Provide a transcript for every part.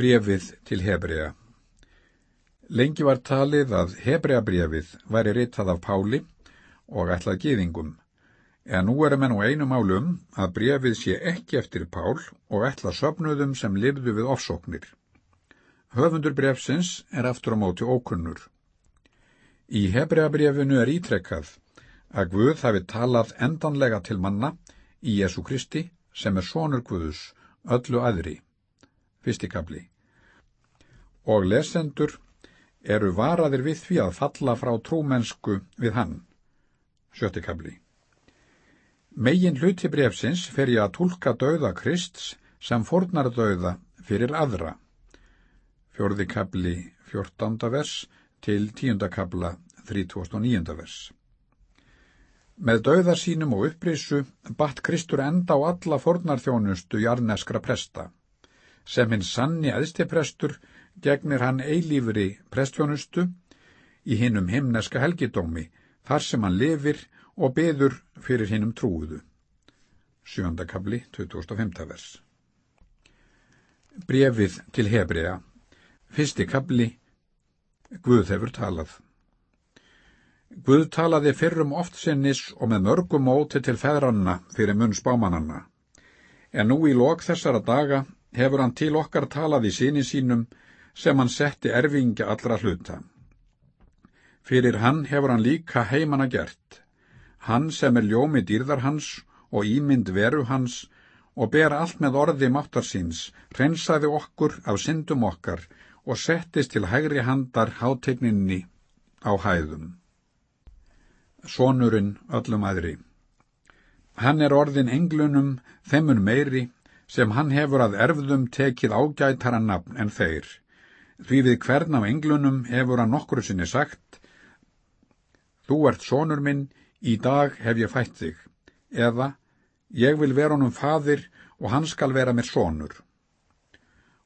Brefið til Hebrea Lengi var talið að Hebrea brefið væri ritað af Páli og ætlað gýðingum, en nú erum enn og einu málum að brefið sé ekki eftir Pál og ætla söfnuðum sem lifðu við ofsóknir. Höfundur brefsins er aftur á móti ókunnur. Í Hebrea brefinu er ítrekkað að Guð hafi talað endanlega til manna í Jésu Kristi sem er sonur Guðus öllu aðri. Fyrstikabli. Og lesendur eru varaðir við því að falla frá trúmennsku við hann. Sjöttikabli. Megin hluti brefsins fer ég að tólka dauða Krists sem fornar dauða fyrir aðra. Fjörði kabli 14. vers til 10. kabla 39. vers. Með dauða sínum og upprísu batt Kristur enda á alla fornarþjónustu jarneskra presta sem hinn sanni aðstiprestur gegnir hann eilífri prestjónustu í hinnum himneska helgidómi þar sem hann lifir og beður fyrir hinnum trúuðu. Sjöndakabli, 2005. vers. Brefið til Hebrea. Fyrsti kabli. Guð hefur talað. Guð talaði fyrrum oft sinnis og með mörgum móti til feðranna fyrir munn spámananna. En nú í lok þessara daga hefur hann til okkar talað í síni sínum sem hann setti erfingja allra hluta. Fyrir hann hefur hann líka heimana gert, hann sem er ljómi dýrðar hans og ímynd veru hans og ber allt með orði máttar síns, hreinsaði okkur af syndum okkar og settist til hægri handar hátegninni á hæðum. Sónurinn öllum aðri. Hann er orðin englunum þeimun meiri sem hann hefur að erfðum tekið ágætara nafn en þeir. Því við hvern af englunum hefur hann nokkru sinni sagt, Þú ert sonur minn, í dag hef ég fætt þig, eða ég vil vera honum fadir og hann skal vera mér sonur.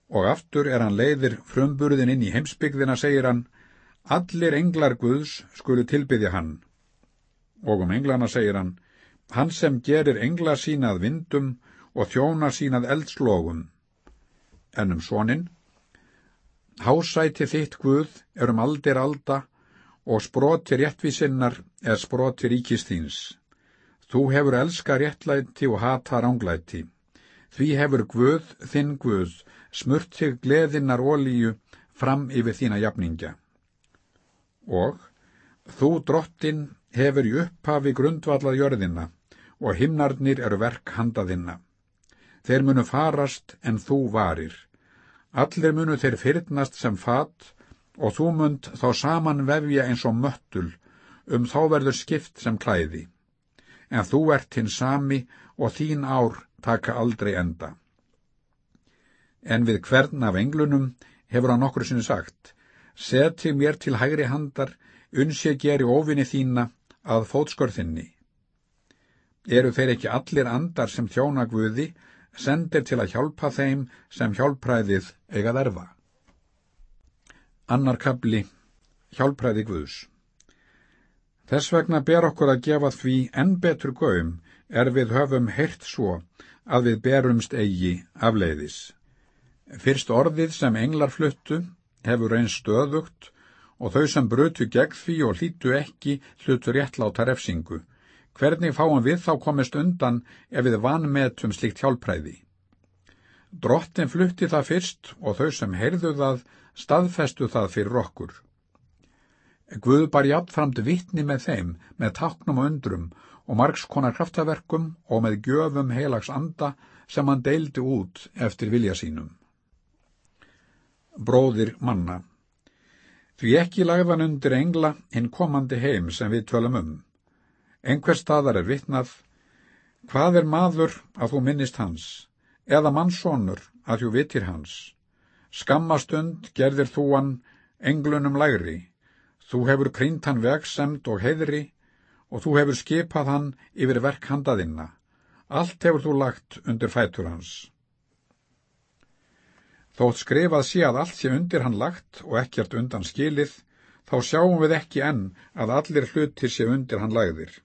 Og aftur er hann leiðir frumburðin inn í heimsbyggðina, segir hann, allir englar Guðs skulu tilbyðja hann. Og um englana segir hann, hann sem gerir engla sína að vindum og þjóna sínað eldslogum. En um svonin, hásæti þitt Guð er um aldir alda og sproti réttvísinnar er sproti ríkistíns. Þú hefur elska réttlæti og hata ránglæti. Því hefur Guð, þinn Guð, smurt þig gleðinnar ólíu fram yfir þína jafningja. Og þú drottin hefur í upphafi grundvallað jörðina og himnarnir eru verk handaðinna. Þeir munu farast en þú varir. Allir munu þeir fyrnast sem fat og þú mund þá saman vefja eins og möttul, um þá verður skipt sem klæði. En þú ert hinn sami og þín ár taka aldrei enda. En við hvern af englunum hefur hann okkur sinni sagt, seti mér til hægri handar, unsi geri ofinni þína að fótskörðinni. Eru þeir ekki allir andar sem þjóna Guði, sendir til að hjálpa þeim sem hjálpræðið eigað erfa. Annar kabli Hjálpræði Guðs Þess vegna ber okkur að gefa því enn betur gaum er við höfum heyrt svo að við berumst eigi afleiðis. Fyrst orðið sem englar fluttu hefur einn stöðugt og þau sem brutu gegn því og hlítu ekki hlutu réttláta refsingu Hvernig fáum við þá komist undan ef við vanmetum slikt hjálpræði? Drottin flutti það fyrst og þau sem heyrðu það staðfestu það fyrir okkur. Guð bar jafnframt vittni með þeim, með taknum og undrum og margskonar kraftaverkum og með gjöfum heilags anda sem hann deildi út eftir vilja sínum. Bróðir manna Því ekki lagðan undir engla hinn komandi heim sem við tölum um. Einhver staðar er vitnað, hvað er maður að þú minnist hans, eða mannsónur að þú vitir hans? Skammastund gerðir þú hann englunum lægri, þú hefur krynt hann vegsemd og heiðri, og þú hefur skipað hann yfir verkhandaðinna. Allt hefur þú lagt undir fætur hans. Þótt skrifað sé að allt sé undir hann lagt og ekkert undan skilið, þá sjáum við ekki enn að allir hlutir sé undir hann lagðir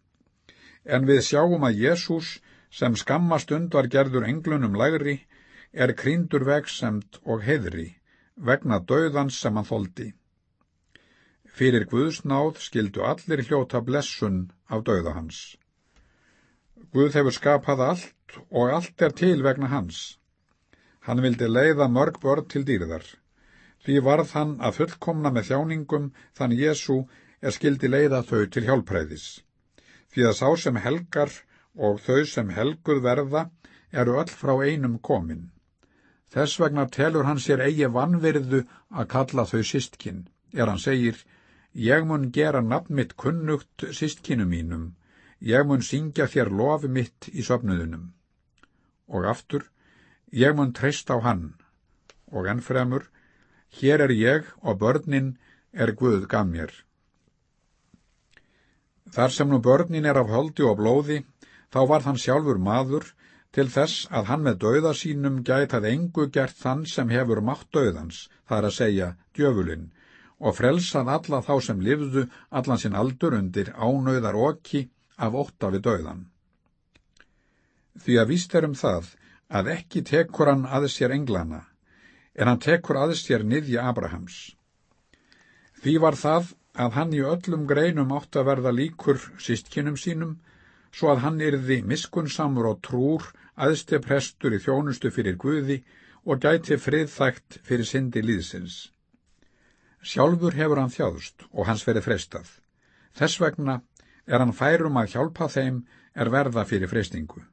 en við sjáum að Jésús, sem skammastund var gerður englunum lægri, er kríndur vegsemt og heðri, vegna döðans sem hann þóldi. Fyrir Guðsnáð skildu allir hljóta blessun af döða hans. Guð hefur skapað allt og allt er til vegna hans. Hann vildi leiða mörg börn til dýrðar. Því varð hann að fullkomna með þjáningum þann Jésu er skildi leiða þau til hjálpræðis. Því að sá sem helgar og þau sem helguð verða eru öll frá einum komin. Þess vegna telur hann sér eigi vannverðu að kalla þau sistkin, er hann segir, ég mun gera nafn mitt kunnugt sistkinu mínum, ég mun syngja þér lofi mitt í söfnuðunum. Og aftur, ég mun treyst á hann, og ennfremur, hér er ég og börnin er Guð gaf mér. Þar sem nú börnin er af holdi og blóði, þá var þann sjálfur maður, til þess að hann með dauða sínum gætað engu gert þann sem hefur mátt dauðans, það er að segja djöfulinn, og frelsað alla þá sem livðu allan sinn aldur undir ánauðar okki af ótta við dauðan. Því að víst er um það að ekki tekur hann að sér englana, en hann tekur að sér niðja Abrahams. Því var það að hann í öllum greinum átt að verða líkur sístkinnum sínum, svo að hann yrði miskunnsamur og trúr aðste prestur í þjónustu fyrir Guði og gæti friðþægt fyrir syndi líðsins. Sjálfur hefur hann þjáðust og hans verið frestað. Þess vegna er hann færum að hjálpa þeim er verða fyrir frestingu.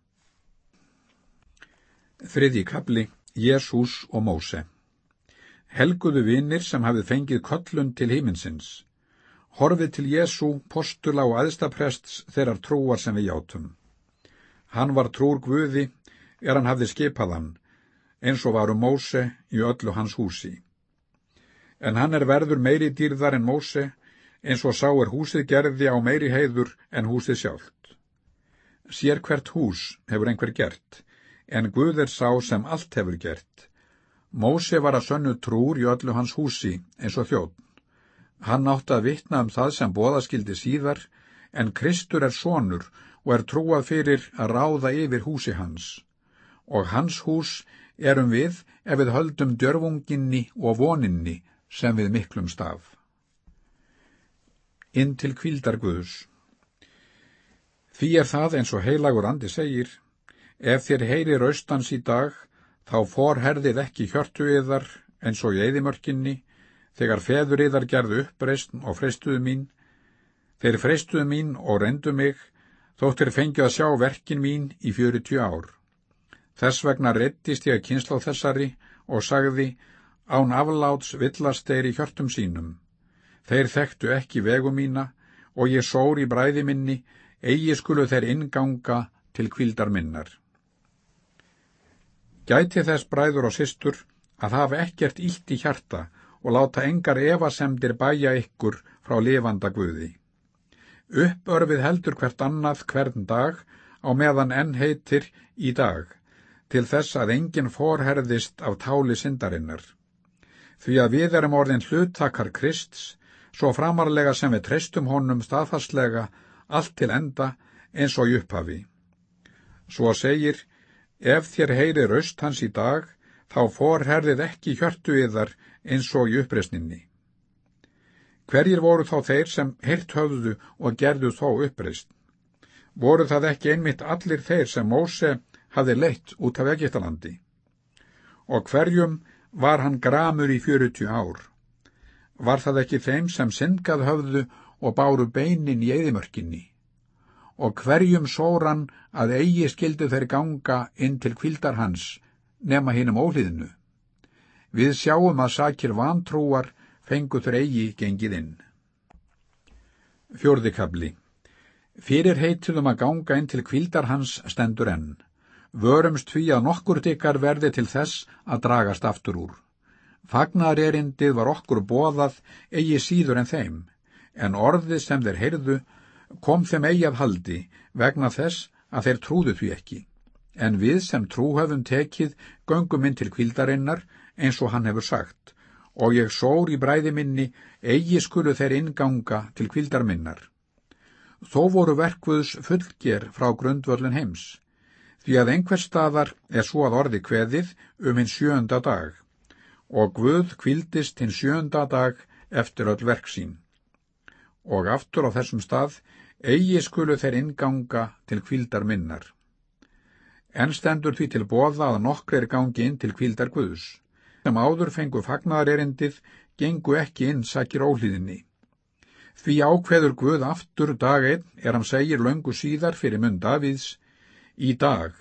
Þriði kapli, Jésús og Móse Helguðu vinnir sem hafið fengið kollun til híminsins. Horfið til Jésú, postula og aðstaprests þeirrar trúar sem við játum. Hann var trúr Guði er hann hafði skipað hann, eins og varu Móse í öllu hans húsi. En hann er verður meiri dýrðar en Móse, eins og sá er húsið gerði á meiri heiður en húsið sjálft. Sér hvert hús hefur einhver gert, en Guð er sá sem allt hefur gert. Móse var að sönnu trúr í öllu hans húsi, eins og þjóðn. Hann átti að vitna um það sem bóðaskildi síðar, en Kristur er sonur og er trúað fyrir að ráða yfir húsi hans. Og hans hús erum við ef við höldum djörfunginni og voninni sem við miklum staf. Inn til kvildarguðus. Því er það eins og heilagur andi segir, ef þér heyri raustans í dag, þá forherðið ekki hjörtu yðar eins og í eðimörkinni, þegar feður yðar gerðu uppreist og freistuðu mín, þeir freistuðu mín og rendu mig, þóttir fengið að sjá verkin mín í fjörutíu ár. Þess vegna rettist ég að kynsla þessari og sagði, án afláts villast þeir í hjörtum sínum. Þeir þekktu ekki vegu mína og ég sór í bræði minni, eigi skulu þeir inganga til kvildar minnar. Gæti þess bræður og systur að hafa ekkert ílt í hjarta og láta engar evasemdir bæja ykkur frá lifanda guði. Uppörfið heldur hvert annað hvern dag á meðan enn heitir í dag, til þess að enginn forherðist af táli syndarinnar. Því að við erum orðin hluttakar Krists, svo framarlega sem við treystum honum staðfastlega allt til enda eins og upphafi. Svo segir, ef þér heyri raust hans í dag, þá forherðið ekki hjörtu yðar eins og í uppreysninni. Hverjir voru þá þeir sem hirt höfðu og gerðu þó uppreist? Voru það ekki einmitt allir þeir sem Móse hafi leitt út af Egiptalandi? Og hverjum var hann gramur í fjörutíu ár? Var það ekki þeim sem syngað höfðu og báru beinin í eðimörkinni? Og hverjum sóran að eigi skildu þeir ganga inn til kvildar hans nema hinnum óhlýðinu? Við sjáum að sakir vantrúar fengu þur eigi gengið inn. Fjórðikabli Fyrir heituðum að ganga inn til kvildar hans stendur enn. Vörumst því að nokkur dikkar verði til þess að dragast aftur úr. Fagnarerindið var okkur bóðað eigi síður en þeim, en orðið sem þeir heyrðu kom þeim eigi að haldi vegna þess að þeir trúðu því ekki. En við sem trú höfum tekið göngum inn til kvildarinnar eins og hann hefur sagt og ég sór í bræði minni, eigi skulu þeir inganga til kvildar minnar. Þó voru verkvöðs fullger frá grundvöldin heims, því að einhver staðar er svo að orði kveðið um hinn sjönda dag, og Guð kvildist hinn sjönda dag eftir öll verk sín. Og aftur á þessum stað eigi skulu þeir inganga til kvildar minnar. En stendur því til bóða að nokkrir gangi inn til kvildar Guðs. Sem áður fengu fagnadarerindið, gengu ekki inn sakir óhlýðinni. Því ákveður Guð aftur dag einn er hann segir löngu síðar fyrir mun Davíðs í dag.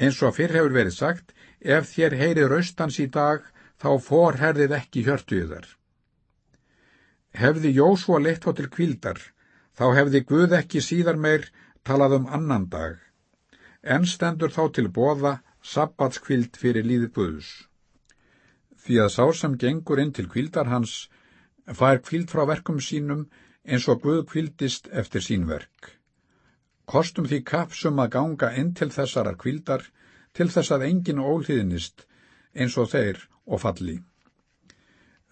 Eins og fyrr hefur verið sagt, ef þér heyrið raustans í dag, þá forherðið ekki hjörtuðar. Hefði Jósua leitt á til kvildar, þá hefði Guð ekki síðar meir talað um annan dag. En stendur þá til bóða sabbatskvild fyrir líði Guðs. Því að sá sem gengur inn til kvildar hans fær kvild frá verkum sínum eins og Guð kvildist eftir sín verk. Kostum því kapsum að ganga inn til þessarar kvildar til þess að engin ólíðinist eins og þeir og falli.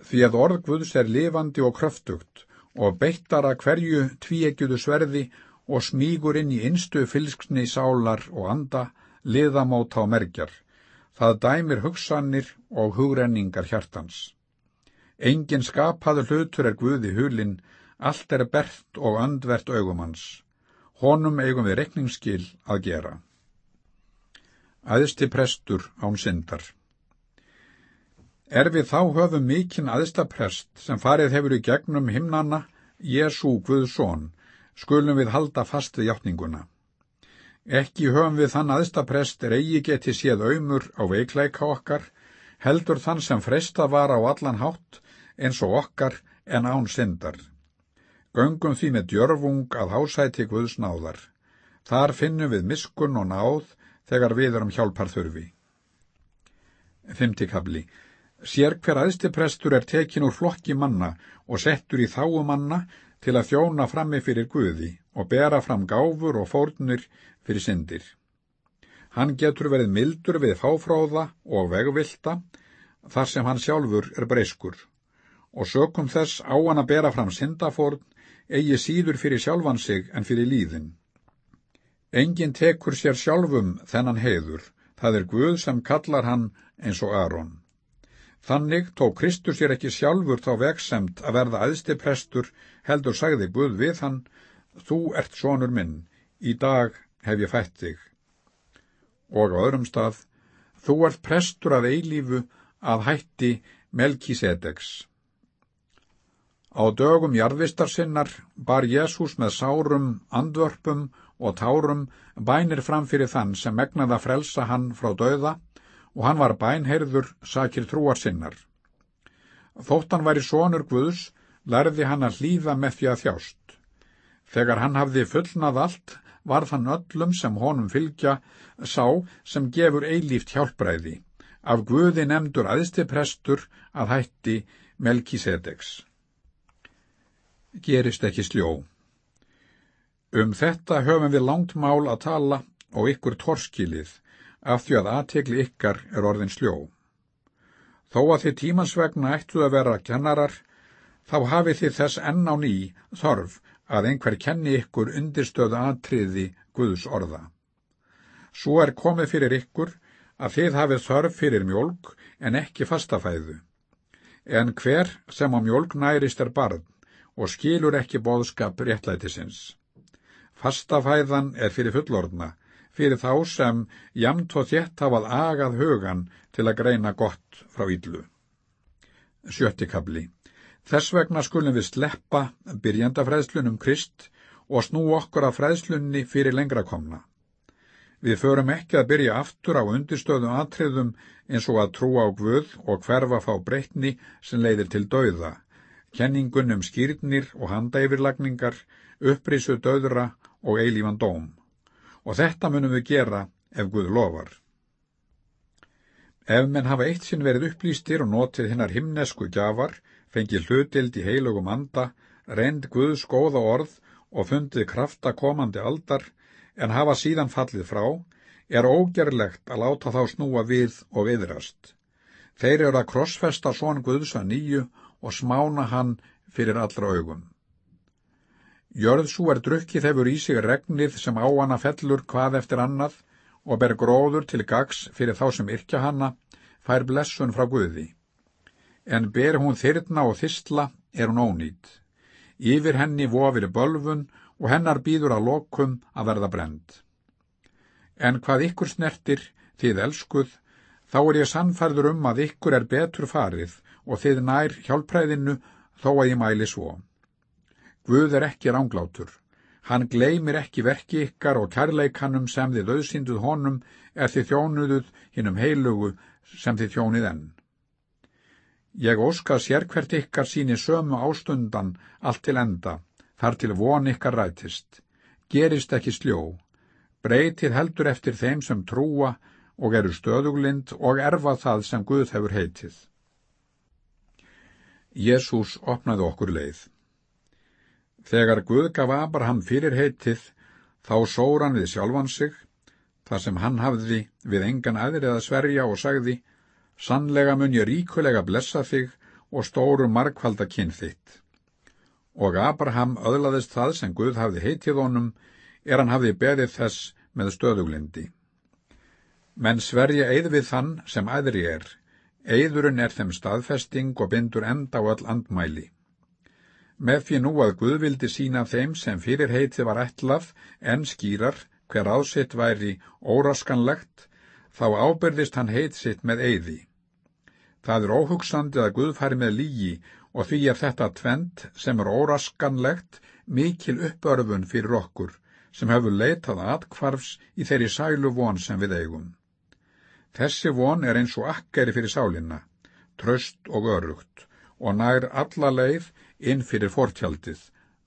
Því að orð Guðs er lifandi og kröftugt og beittara hverju tvíegjuðu sverði og smígur inn í einstu fylsksni sálar og anda, liðamóta og merkjar. Það dæmir hugsanir og hugrenningar hjartans. Engin skapaður hlutur er Guði hulinn, allt er bert og andvert augumanns. Honum eigum við rekningsskil að gera. Æðsti prestur án syndar. Er við þá höfum mikinn æðsta prest sem farið hefur í gegnum himnana, Jésú Guðsson, skulum við halda fast við hjáttninguna. Ekki höfum við þann æðsta prest er eigi geti séð auðmur á veikleika okkar, heldur þann sem fresta var á allan hátt, eins og okkar en án syndar. Göngum því með djörfung að hásæti Guðs náðar. Þar finnum við miskun og náð þegar við erum hjálpar þurfi. Fymtikabli. Sér hver aðstiprestur er tekin úr flokki manna og settur í þáu manna til að þjóna frammi fyrir Guði og bera fram gáfur og fórnir fyrir syndir. Hann getur verið mildur við fáfráða og vegvilta þar sem hann sjálfur er breyskur og sökum þess á hann að bera fram syndafórn eigi síður fyrir sjálfan sig en fyrir líðin. Engin tekur sér sjálfum þennan heiður, það er Guð sem kallar hann eins og Aron. Þannig tók Kristus sér ekki sjálfur þá vegsemt að verða aðsti prestur, heldur sagði Guð við hann, þú ert sonur minn, í dag hef ég fætt þig. Og á öðrum stað, þú ert prestur að eilífu að hætti Melkisedeks. Á dögum jarðvistar sinnar bar Jésús með sárum, andvörpum og tárum bænir fram fyrir þann sem megnaði að frelsa hann frá döða og hann var bænheirður sakir trúar sinnar. Þóttan væri sonur Guðs, lærði hann að hlýða með því að þjást. Þegar hann hafði fullnað allt, var þann öllum sem honum fylgja sá sem gefur eilíft hjálpræði, af Guði nefndur aðsti prestur að hætti Melkisedeks gerist ekki sljó. Um þetta höfum við langt mál að tala og ykkur torskilið af því að aðtegli ykkar er orðin sljó. Þó að þið tímansvegna ættu að vera kennarar, þá hafið þið þess enn á ný þorf að einhver kenni ykkur undirstöðu aðtriði Guðs orða. Svo er komið fyrir ykkur að þið hafið þörf fyrir mjölk en ekki fastafæðu. En hver sem á mjölk nærist er barn, og skilur ekki bóðskap réttlætisins. Fastafæðan er fyrir fullorðna, fyrir þá sem jamt og þétt hafað agað hugan til að greina gott frá íllu. Sjöttikabli. Þess vegna skulum við sleppa byrjandafræðslunum Krist og snú okkur af fræðslunni fyrir lengra komna. Við förum ekki að byrja aftur á undirstöðum atriðum eins og að trúa á Guð og hverfa fá breytni sem leiðir til dauða, kenningun um skýrnir og handæfirlagningar, upprisu döðra og eilífan dóm. Og þetta munum við gera ef Guð lofar. Ef menn hafa eitt sinn verið upplýstir og notið hinnar himnesku gjafar, fengið hlutild í heilugum anda, reynd Guðs góða orð og fundið krafta komandi aldar, en hafa síðan fallið frá, er ógerlegt að láta þá snúa við og viðrast. Þeir eru að krossfesta svon Guðs að nýju og smána hann fyrir allra augum. Jörðsú er drukkið hefur í sig regnið sem á hana fellur hvað eftir annað og ber gróður til gags fyrir þá sem yrkja hanna, fær blessun frá Guði. En ber hún þyrna og þistla er hún ónýtt. Yfir henni vofir bölfun og hennar býður að lokum að verða brend. En hvað ykkur snertir, þið elskuð, þá er ég sannfærður um að ykkur er betur farið og þið nær hjálpræðinu þó að ég mæli svo. Guð er ekki ránglátur. Hann gleymir ekki verki ykkar og kærleikanum sem þið auðsinduð honum er þið þjónuðuð hinnum heilugu sem þið þjónið enn. Ég óska sér hvert ykkar síni sömu ástundan allt til enda, þar til von ykkar rætist. Gerist ekki sljó. Breytið heldur eftir þeim sem trúa og eru stöðuglind og erfa það sem Guð hefur heitið. Jésús opnaði okkur leið. Þegar Guð gaf Abraham fyrir heitið, þá sóran við sjálfan sig, þar sem hann hafði við engan aðrið að sverja og sagði, Sannlega mun ég ríkulega blessa þig og stóru markvalda kyn þitt. Og Abraham öðlaðist það sem Guð hafði heitið honum, er hann hafði beðið þess með stöðuglindi. Menn sverja eið við þann sem aðri er, eðurinn er þeim staðfesting og bindur enda á öll andmæli. Með því nú að Guð vildi sína þeim sem fyrir heitið var ætlað en skýrar hver ásitt væri óraskanlegt, þá ábyrðist hann heit sitt með eiði. Það er óhugsandi að Guð fari með lígi og því er þetta tvent sem er óraskanlegt mikil uppörfun fyrir okkur sem hefur leitað atkvarfs í þeirri sælu von sem við eigum. Þessi von er eins og akkeri fyrir sálinna, tröst og örugt og nær alla leið inn fyrir fortjaldið,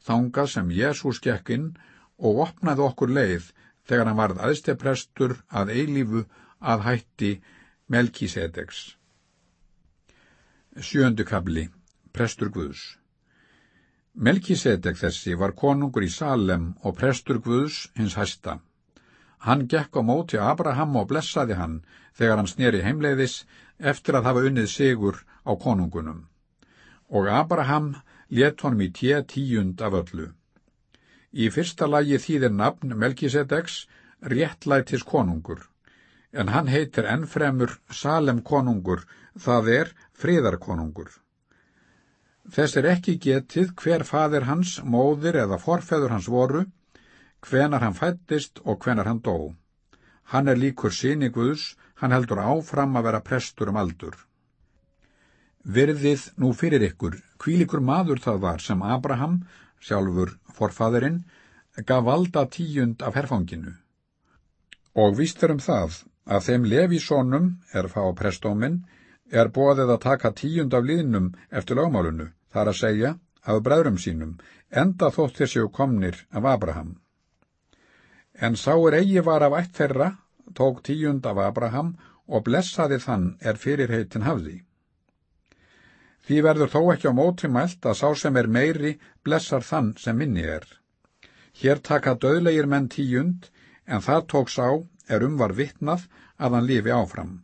þangað sem Jésús gekk inn og opnaði okkur leið þegar hann varð aðsteprestur að eilífu að hætti Melkisedeks. Sjöndu kabli, prestur Guðs Melkisedek þessi var konungur í Salem og prestur Guðs hins hæsta. Hann gekk á móti Abraham og blessaði hann þegar hann sneri heimleiðis eftir að hafa unnið sigur á konungunum. Og Abraham let honum í tje tíund af öllu. Í fyrsta lagi þýðir nafn Melkisedeks réttlætis konungur, en hann heitir ennfremur Salem konungur, það er friðarkonungur. Þess er ekki getið hver fadir hans, móðir eða forfeður hans voru, hvenar hann fættist og hvenar hann dó. Hann er líkur síni Guðs, hann heldur áfram að vera prestur um aldur. Verðið nú fyrir ykkur, hvílikur maður það var sem Abraham, sjálfur forfadurinn, gaf valda tíund af herfanginu. Og víst er um það að þeim lefi-sónum er fá prestóminn er bóðið að taka tíund af líðnum eftir lögmálunu, þar að segja af bræðrum sínum, enda þótt þeir séu komnir af Abraham. En sá er eigi var af ætt þeirra, tók tíund af Abraham og blessaði þann er fyrirheitin hafði. Því verður þó ekki á móti mælt að sá sem er meiri blessar þann sem minni er. Hér taka döðlegir menn tíund, en það tók sá er um var vittnað að hann lifi áfram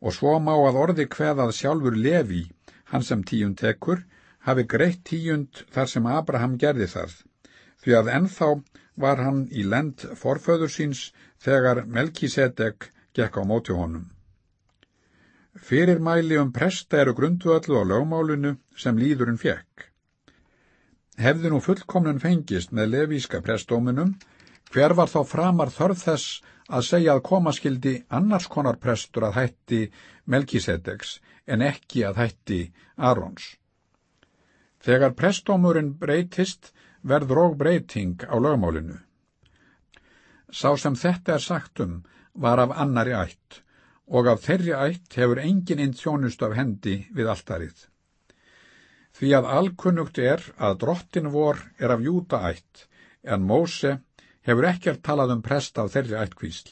og svo má að orði hveðað sjálfur Levi, hann sem tíund tekur, hafi greitt tíund þar sem Abraham gerði það, því að ennþá var hann í lend forföður síns þegar Melkisedek gekk á móti honum. Fyrirmæli um presta eru grundvöldu á lögmálinu sem líðurinn fekk. Hefði nú fullkomnun fengist með levíska prestóminum, hver var þá framar þörð þess að segja að komaskildi annars konar prestur að hætti Melkisedeks en ekki að hætti Arons. Þegar prestómurinn breytist verður og breyting á lögmálinu. Sá sem þetta er sagt um var af annari ætt og af þeirri ætt hefur engin inn þjónust af hendi við alltarið. Því að alkunnugt er að drottin vor er af júta ætt en Móse hefur ekkert talað um prest af þeirri ættkvísl.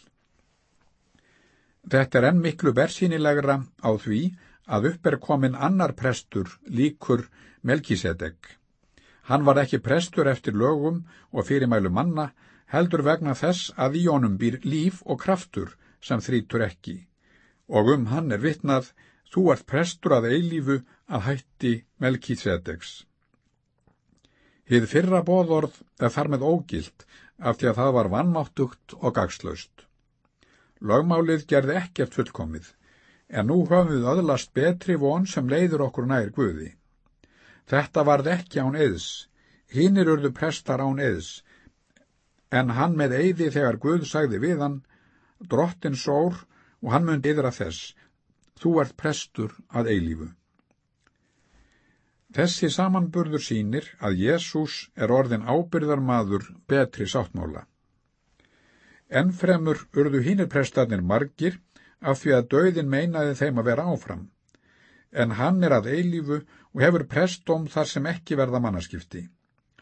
Þetta er enn miklu bersýnilegra á því að upp er komin annar prestur líkur Melkisedek. Hann var ekki prestur eftir lögum og fyrirmælu manna, heldur vegna þess að í honum býr líf og kraftur sem þrítur ekki. Og um hann er vitnað, þú ert prestur að eilífu að hætti Melkisedeks. Hið fyrra bóðorð er þar með ógilt af því að það var vannmáttugt og gagslaust. Lögmálið gerði ekkert fullkomið, en nú höfum við öðlast betri von sem leiður okkur nær Guði. Þetta varð ekki án eðs, hinnir urðu prestar án eðs, en hann með eyði þegar Guð sagði við hann, drottin sór og hann myndi yðra þess, þú ert prestur að eilífu. Þessi samanburður sínir að Jésús er orðin ábyrðarmadur betri sáttmála. Ennfremur urðu hínir prestarnir margir af því að döðin meinaði þeim að vera áfram, en hann er að eilífu og hefur prestóm þar sem ekki verða mannaskipti.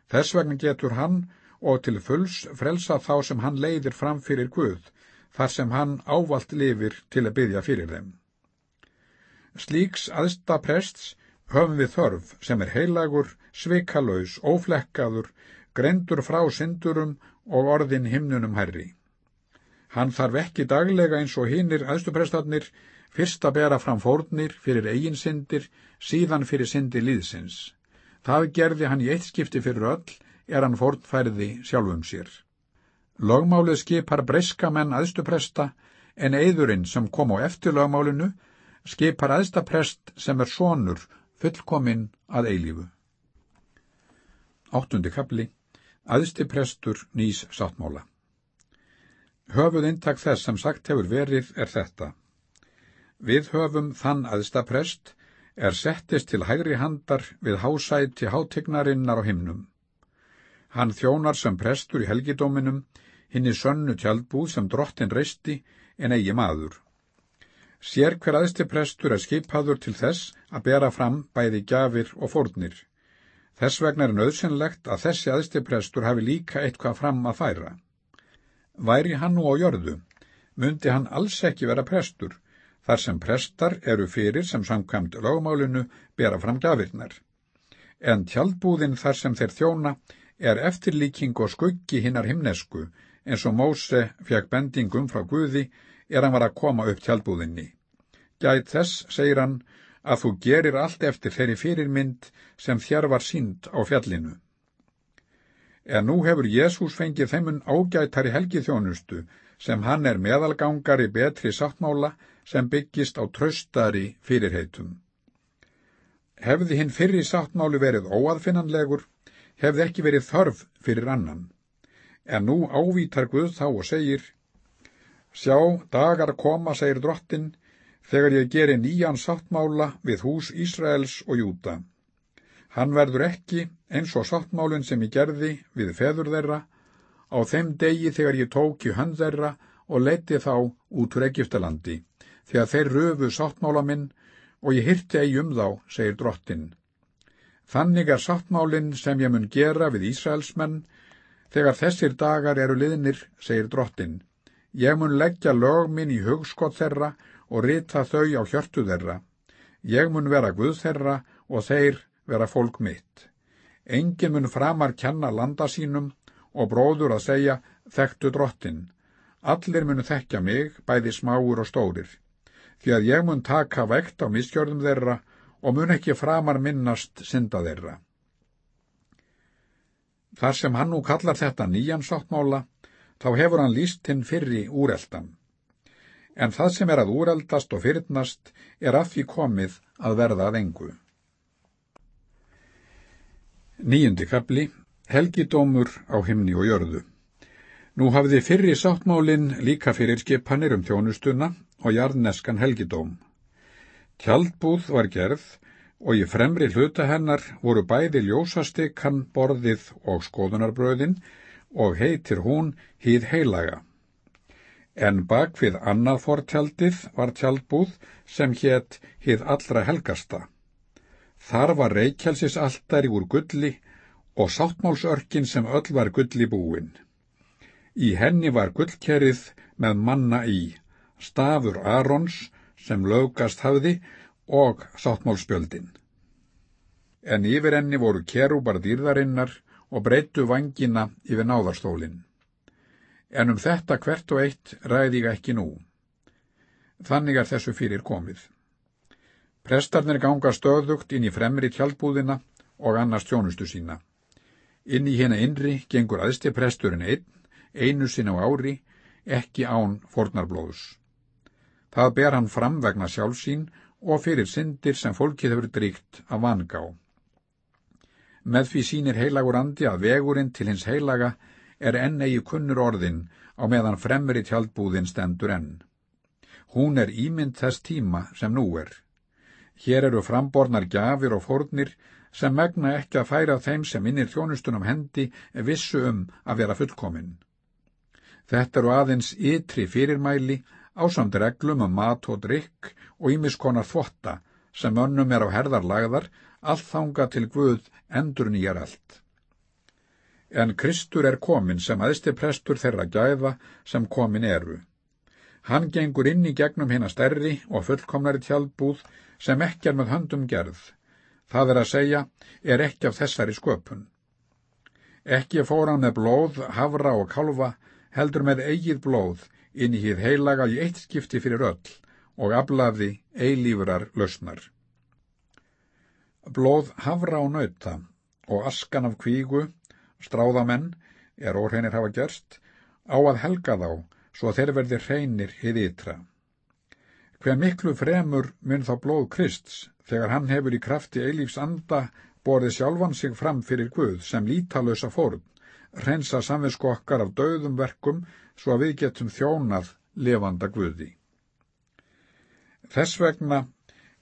Þess vegna getur hann og til fulls frelsa þá sem hann leiðir fram fyrir Guð, þar sem hann ávalt lifir til að byggja fyrir þeim. Slíks aðsta prests höfum við þörf sem er heilagur, svikalauðs, óflekkaður, grendur frá syndurum og orðin himnunum herri. Hann þarf ekki daglega eins og hinnir aðstuprestarnir fyrst að bera fram fórnir fyrir eiginsindir, síðan fyrir syndir líðsins. Það gerði hann í eitt skipti fyrir öll er hann fórnfærði sjálfum sér. Lögmálið skipar breyskamenn aðstupresta en eðurinn sem kom á eftir lögmálinu skipar aðstaprest sem er sonur fullkominn að eilífu. Áttundi kapli Aðstiprestur nýs sáttmála Höfuð intak þess sem sagt hefur verið er þetta. Við höfum þann aðstaprest er settist til hægri handar við hásæti hátegnarinnar á himnum. Hann þjónar sem prestur í helgidóminum, hinn í sönnu tjaldbúð sem drottin reisti en eigi maður. Sér hver aðsti prestur er skipaður til þess að bera fram bæði gjafir og fórnir. Þess vegna er nöðsynlegt að þessi aðsti prestur hafi líka eitthvað fram að færa. Væri hann nú á jörðu, myndi hann alls ekki vera prestur, þar sem prestar eru fyrir sem samkvæmt lögmálinu bera fram gjafirnar. En tjaldbúðin þar sem þeir þjóna er eftirlíking og skuggi hinnar himnesku, eins og Móse fekk bendingum frá Guði er hann var að koma upp tjálbúðinni. Gæt þess, segir hann, að þú gerir allt eftir þeirri fyrirmynd sem þér var sínd á fjallinu. En nú hefur Jésús fengið þeimun ágætari helgithjónustu sem hann er meðalgangari betri sáttmála sem byggist á tröstari fyrirheitum. Hefði hinn fyrri sáttmáli verið óaðfinnanlegur, hefði ekki verið þörf fyrir annan. En nú ávítar Guð þá og segir, Sjá, dagar koma, segir drottin, þegar ég geri nýjan sáttmála við hús Ísraels og Júta. Hann verður ekki eins og sáttmálun sem ég gerði við feður þeirra á þeim degi þegar ég tók í hönd þeirra og leti þá út úr Egiptalandi, þegar þeir röfu sáttmála minn og ég hyrti eigi um þá, segir drottin. Þannig er sáttmálinn sem ég mun gera við Ísraelsmenn, þegar þessir dagar eru liðnir, segir drottin. Ég mun leggja lög minn í hugskott þeirra og rita þau á hjörtu þeirra. Ég mun vera Guð þeirra og þeir vera fólk mitt. Engin mun framar kenna landa sínum og bróður að segja þekktu drottin. Allir munu þekkja mig, bæði smáur og stórir. Því að ég mun taka vekt á miskjörðum þeirra og mun ekki framar minnast synda þeirra. Þar sem hann nú kallar þetta nýjan sáttmála, þá hefur hann líst hinn fyrri úreldan. En það sem er að úreldast og fyrirnast er að því komið að verða að engu. Nýjundi kapli, helgidómur á himni og jörðu. Nú hafði fyrri sáttmálinn líka fyrir skipanir um þjónustuna og jarðneskan helgidóm. Tjaldbúð var gerð og í fremri hluta hennar voru bæði ljósastikkan, borðið og skoðunarbröðin og heitir hún hýð heilaga. En bak við annað fortjaldið var tjaldbúð sem hétt hýð allra helgasta. Þar var reykjelsis alltari úr gulli og sáttmálsörkin sem öll var gulli búin. Í henni var gullkerið með manna í, stafur Arons sem lögast hafði og sáttmálspjöldin. En yfir enni voru kerúbar dýrðarinnar og breyttu vangina yfir náðarstólinn. En um þetta hvert og eitt ræði ég ekki nú. Þannig er þessu fyrir komið. Prestarnir ganga stöðugt inn í fremri tjaldbúðina og annars tjónustu sína. Inn í hérna innri gengur aðstipresturinn einn, einu sinna á ári, ekki án fornarblóðus. Það ber hann fram vegna sjálfsín og fyrir syndir sem fólkið hefur dríkt af vangá. Með því sínir heilagur andi að vegurinn til hins heilaga er enn eigi kunnur orðin á meðan fremri tjaldbúðin stendur enn. Hún er ímynd þess tíma sem nú er. Hér eru frambornar gjafir og fórnir sem megna ekki að færa þeim sem innir þjónustunum hendi vissu um að vera fullkominn. Þetta eru aðeins ytri fyrirmæli ásamt reglum um mat og drikk og ímiskonar þvotta sem önnum er á herðarlagðar allt þanga til Guð endur nýjar allt. En Kristur er komin sem aðsti prestur þeirra gæða sem komin eru. Hann gengur inn í gegnum hérna stærri og fullkomnari tjálbúð sem ekki er með höndum gerð. Það er að segja, er ekki af þessari sköpun. Ekki fór hann með blóð, havra og kalva, heldur með eigið blóð inn í hið heilaga í eitt skipti fyrir öll og aflaði eilífurar lausnar. Blóð havra og nauta og askan af kvígu, stráðamenn, er orðinir hafa gerst, á að helga þá, svo þeir verði hreinir hið ytra. Hver miklu fremur mun þá blóð Krists, þegar hann hefur í krafti eilífs anda borðið sjálfan sig fram fyrir Guð sem lítalösa fórn, reynsa samvinsku okkar af döðum verkum svo að við getum þjónað levanda Guði. Þess vegna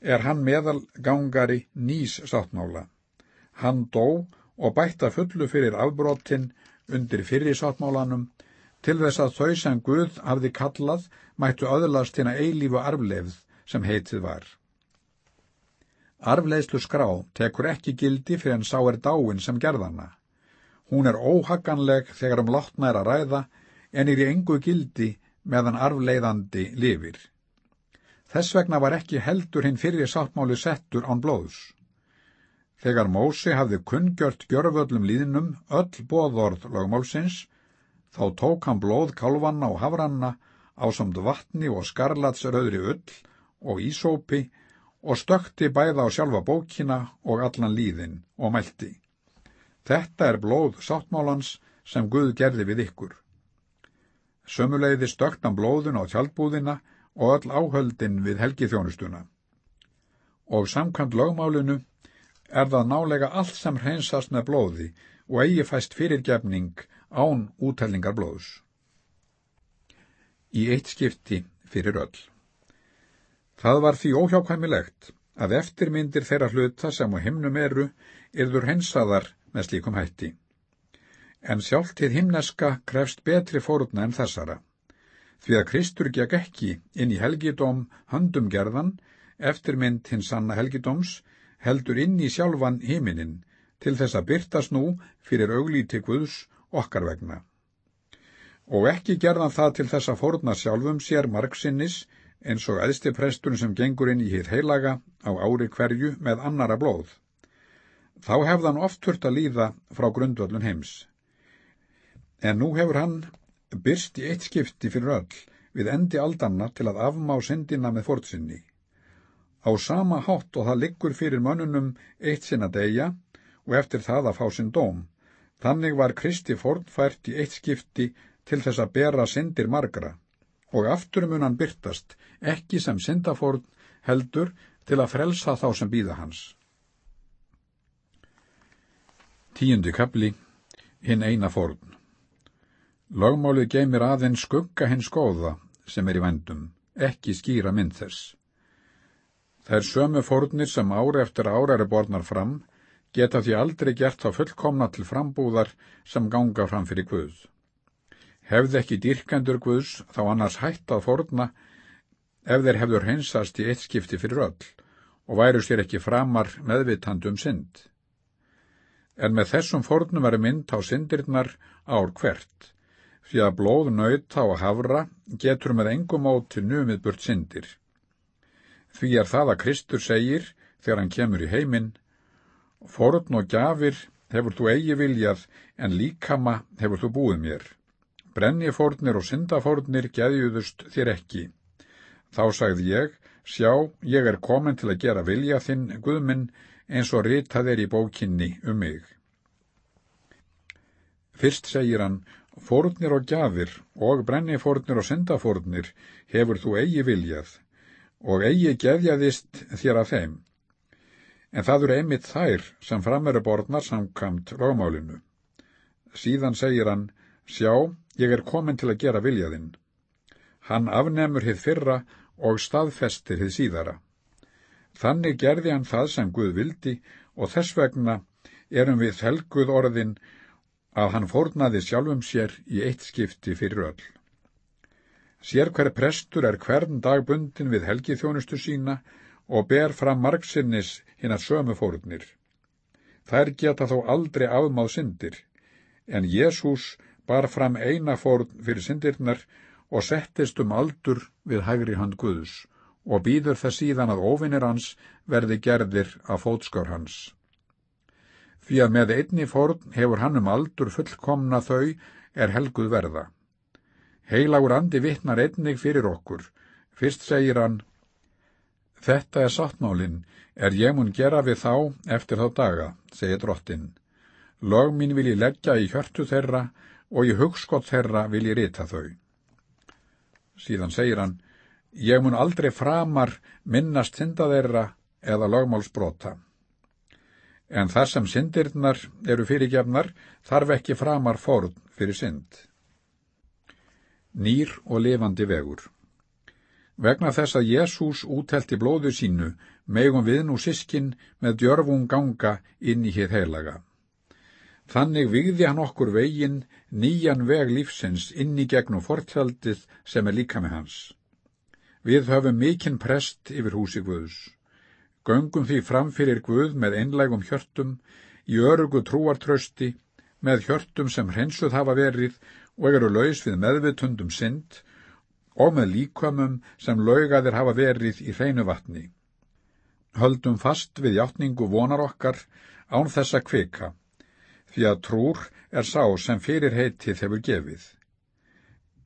er hann meðalgangari nýs sáttmála. Hann dó og bætta fullu fyrir afbrottin undir fyrir sáttmálanum til þess að þau sem Guð hafði kallað mættu öðlast hérna eilífu arfleifð sem heitið var. Arfleislu skrá tekur ekki gildi fyrir en sá er dáin sem gerðana. Hún er óhaganleg þegar um látna er að ræða en er í engu gildi meðan arfleiðandi lifir. Þess vegna var ekki heldur hinn fyrir sáttmáli settur án blóðs. Þegar Mósi hafði kunngjört gjörföllum líðnum öll bóðorð lögmálsins, þá tók hann blóð kalvanna og hafranna á samt vatni og skarlatsröðri ull og ísópi og stökti bæða á sjálfa bókina og allan líðin og mælti. Þetta er blóð sáttmálans sem Guð gerði við ykkur. Sömuleiði stökt hann blóðun á tjaldbúðina og öll áhöldin við helgiþjónustuna. Og samkvæmt lögmálinu er það nálega allt sem hreinsast með blóði og eigi fæst fyrirgefning án útællingar blóðs. Í eitt skipti fyrir öll. Það var því óhjákvæmilegt að eftirmyndir þeirra hluta sem á himnum eru yrður hensaðar með slíkum hætti. En sjálft til himneska krefst betri fórutna en þessara því að Kristur gekk ekki inn í helgidóm höndum gerðan, eftirmynd hins sanna helgidóms, heldur inn í sjálfan himinin, til þess að byrtast nú fyrir auglíti Guðs okkar vegna. Og ekki gerðan það til þess að forna sjálfum sér margsinnis, eins og eðsti presturinn sem gengur inn í hitt heilaga á ári hverju með annara blóð. Þá hefðan oft hurt að líða frá grundvöldun heims. En nú hefur hann byrst í eitt skipti fyrir öll við endi aldanna til að afmá syndina með fortsinni. Á sama hátt og það liggur fyrir mönnunum eitt sinna degja og eftir það að fá sinn dóm. Þannig var Kristi fornfært í eitt skipti til þess að bera syndir margra og aftur mun hann byrtast, ekki sem syndaforn heldur til að frelsa þá sem býða hans. Tíundi kapli, hinn eina forn. Lagmálið geymir aðeins skugga hins góða sem er í vendum, ekki skýra mynd þess. Þær sömu fórnir sem ári eftir ára eru borðnar fram geta því aldrei gert þá fullkomna til frambúðar sem ganga fram fyrir Guð. Hefði ekki dýrkendur Guðs þá annars hætt að fórna ef þeir hefður hreinsast í eitt skipti fyrir öll og væru sér ekki framar meðvitand um synd. En með þessum fórnum veru mynd á syndirnar ár hvert því að blóð nöyta og hafra getur með engum móti numið burt syndir. Því er það að Kristur segir, þegar hann kemur í heiminn, Forðn og gjafir hefur þú eigi viljað, en líkama hefur þú búið mér. Brennifórnir og syndafórnir geðjuðust þér ekki. Þá sagði ég, sjá, ég er komin til að gera vilja þinn, Guðminn, eins og ritað er í bókinni um mig. Fyrst segir hann, Fórnir og gjafir og brennifórnir og syndafórnir hefur þú eigi viljað, og eigi geðjaðist þér af þeim. En það eru einmitt þær sem frameru borðnar samkamt lögmálinu. Síðan segir hann, sjá, ég er komin til að gera viljaðinn. Hann afnemur hitt fyrra og staðfestir hitt síðara. Þannig gerði hann það sem Guð vildi og þess vegna erum við helguð orðin að hann fórnaði sjálfum sér í eitt skipti fyrir öll. Sér hver prestur er hvern dag bundin við helgiþjónustu sína og ber fram margsinnis hinn að sömu fórnir. Þær geta þó aldrei afmáð syndir, en Jésús bar fram eina fórn fyrir syndirnar og settist um aldur við hægri hand Guðs og býður það síðan að ofinir hans verði gerðir af fótskár hans. Því að með einni fórn hefur hann um aldur fullkomna þau er helguð verða. Heilagur andi vittnar einnig fyrir okkur. Fyrst segir hann, Þetta er sáttmálinn, er ég mun gera við þá eftir þá daga, segir drottin. Lög mín vil ég leggja í hjörtu þeirra og í hugskott þeirra vil ég rita þau. Síðan segir hann, ég mun aldrei framar minnast synda þeirra eða lagmálsbrota. En þar sem syndirnar eru fyrirgefnar, þarf ekki framar fórn fyrir synd. Nýr og lifandi vegur Vegna þess að Jésús úttelti blóðu sínu, megum við nú sískin með djörfung ganga inn í hér heilaga. Þannig vigði hann okkur veginn nýjan veg lífsins inn í gegnum fortjaldið sem er líka með hans. Við höfum mikinn prest yfir húsi Guðs. Göngum því framfyrir Guð með einlægum hjörtum, í örugu trúartrösti, með hjörtum sem hrensuð hafa verið og eru laus við meðvitundum synd og með líkvömmum sem laugaðir hafa verið í hreinu vatni. Höldum fast við hjáttningu vonar okkar án þessa kvika því að trúr er sá sem fyrir heitið hefur gefið.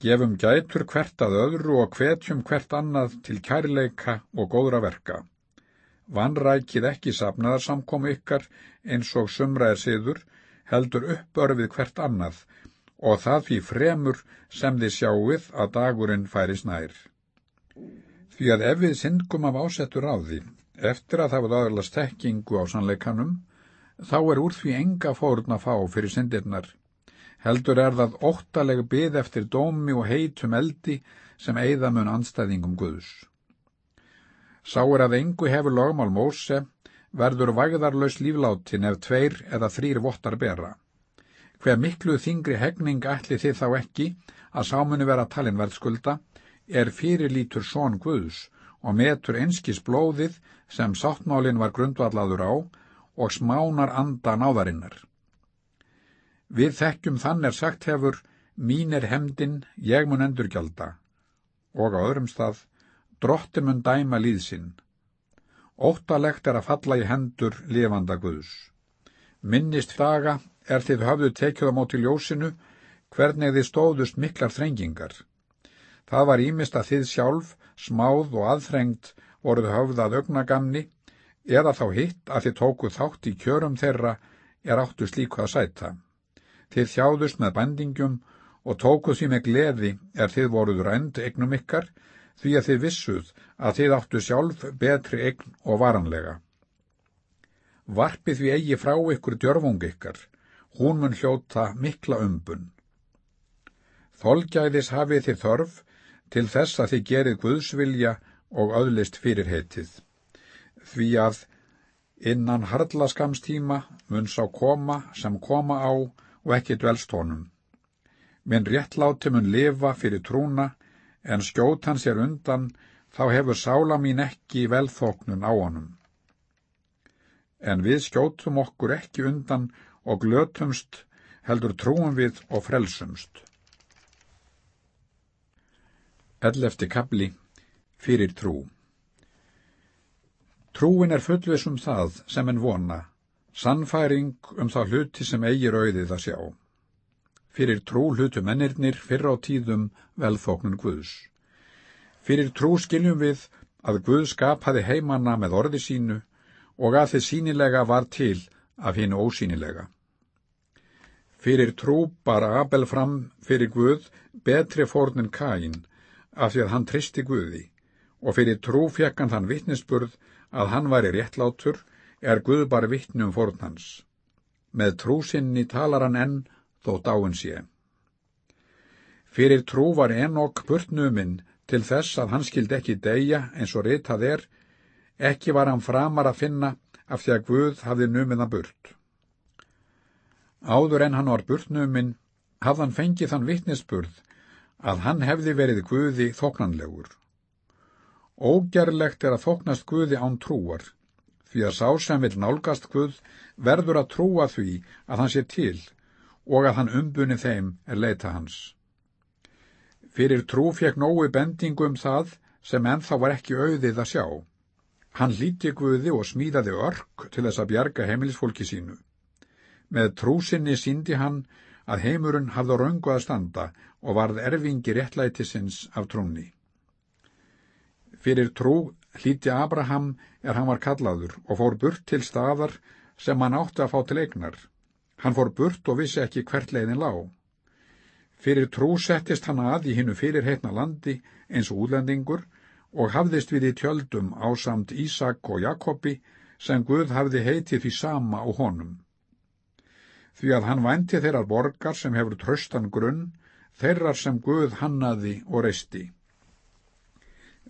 Gefum gætur hvert að öðru og hvetjum hvert annað til kærleika og góðra verka. Vanrækið ekki safnaðarsamkomu ykkar eins og sumra er siður, heldur uppörfið hvert annað og það því fremur sem þið sjáuð að dagurinn færi snær. Því að ef við syndgum af ásettur á því, eftir að það var aðalast tekkingu á sannleikanum, þá er úr því enga fórun að fá fyrir syndirnar. Heldur er það óttalega byð eftir dómi og heitum eldi sem eigða mun anstæðingum Guðs. Sá er að engu hefur lagmál Móse, verður vægðarlaus líflátin ef tveir eða þrýr vottar bera. Hver miklu þingri hegning ætli þið þá ekki að sámunni vera talin verðskulda, er fyrirlítur són Guðs og metur einskis blóðið sem sáttmálin var grundvallaður á og smánar anda náðarinnar. Við þekkjum þann er sagt hefur, mín er hemdin, ég mun endurgjálta, og á öðrum stað, drotti mun dæma líðsinn. Óttalegt er að falla í hendur lifanda Guðs. Minnist daga er þið höfðu tekið á móti ljósinu, hvernig þið stóðust miklar þrengingar. Það var ímist að þið sjálf, smáð og aðþrengt, voruð höfðað augnagamni, eða þá hitt að þið tóku þátt í kjörum þeirra er áttu slíku að sæta. Þið þjáðust með bandingjum og tóku því með gleði er þið voruð rænd egnum ykkar því að þið vissuð að þið áttu sjálf betri egn og varanlega. Varpið því eigi frá ykkur djörfung ykkar, hún mun hljóta mikla umbun. Þolgæðis hafið þið þörf til þess að þið gerið Guðsvilja og öðlist fyrir heitið því að innan harðlaskamstíma mun sá koma sem koma á og ekki dvelst honum. Minn réttláti mun lifa fyrir trúna, en skjót hann sér undan, þá hefur sála mín ekki velþóknun á honum. En við skjótum okkur ekki undan og glötumst, heldur trúum við og frelsumst. Ellefti kapli fyrir trú Trúin er fullvis um það sem en vona, sannfæring um þá hluti sem eigir auðið að sjá. Fyrir trú hlutu mennirnir fyrr á tíðum velþóknun Guðs. Fyrir trú skiljum við að Guð skapaði heimanna með orði sínu og að þið sínilega var til af hinn ósínilega. Fyrir trú bara Abel fram fyrir Guð betri fórnin Kain af því að hann tristi Guði og fyrir trú fekk hann þann vittnesburð að hann væri réttlátur er Guð bar vittnum fórn hans. Með trúsinni talar hann enn þó dáin sé. Fyrir trú var enokk burtnuminn til þess að hann skild ekki deyja eins og ritað er, ekki var hann framar að finna af því að Guð hafði numiða burt. Áður en hann var burtnuminn, hafði hann fengið þann vittnesburð að hann hefði verið Guði þóknanlegur. Ógerlegt er að þóknast Guði án trúar, því að sá sem vil nálgast Guð verður að trúa því að hann sé til og að hann umbuni þeim er leita hans. Fyrir trú fekk Nói bendingu um það sem ennþá var ekki auðið að sjá. Hann líti Guði og smíðaði örk til þess að bjarga heimilisfólki sínu. Með trúsinni síndi hann að heimurinn hafði raungu að standa og varð erfingi réttlætisins af trúni. Fyrir trú hlíti Abraham er hann var kallaður og fór burt til staðar sem hann átti að fá til eignar. Hann fór burt og vissi ekki hvert leiðin lág. Fyrir trú settist hann að í hinnu fyrirheitna landi eins og útlendingur og hafðist við í tjöldum á samt Ísak og Jakobi sem Guð hafði heitið því sama á honum. Því að hann vænti þeirrar borgar sem hefur tröstan grunn, þeirrar sem Guð hannaði og reisti.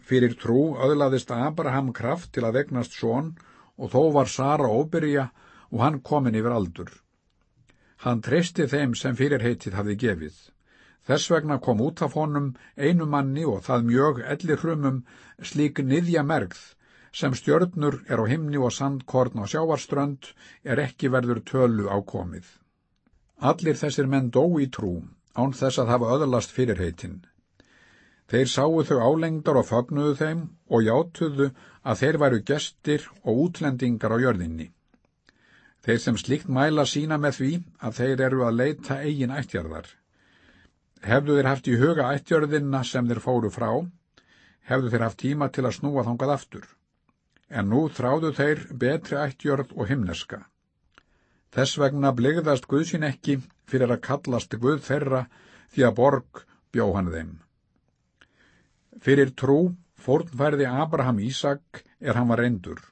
Fyrir trú öðlaðist Abraham kraft til að vegnast són og þó var Sara óbyrja og hann komin yfir aldur. Hann treysti þeim sem fyrirheitið hafði gefið. Þess vegna kom út af honum einu manni og það mjög ellir hrumum slík niðja mergð sem stjörnur er á himni og sandkorn á sjávarströnd er ekki verður tölu ákomið. Allir þessir menn dó í trú án þess að hafa öðlast fyrirheitin. Þeir sáu þau álengdar og fagnuðu þeim og játuðu að þeir væru gestir og útlendingar á jörðinni. Þeir sem slikt mæla sína með því að þeir eru að leita eigin ættjarðar. Hefðu þeir haft í huga ættjörðina sem þeir fóru frá, hefðu þeir haft tíma til að snúa þangað aftur. En nú þráðu þeir betri ættjörð og himneska. Þess vegna blegðast Guðsín ekki fyrir að kallast Guð þeirra því að borg bjó hann þeim. Fyrir trú fórnfærði Abraham Ísak er hann var reyndur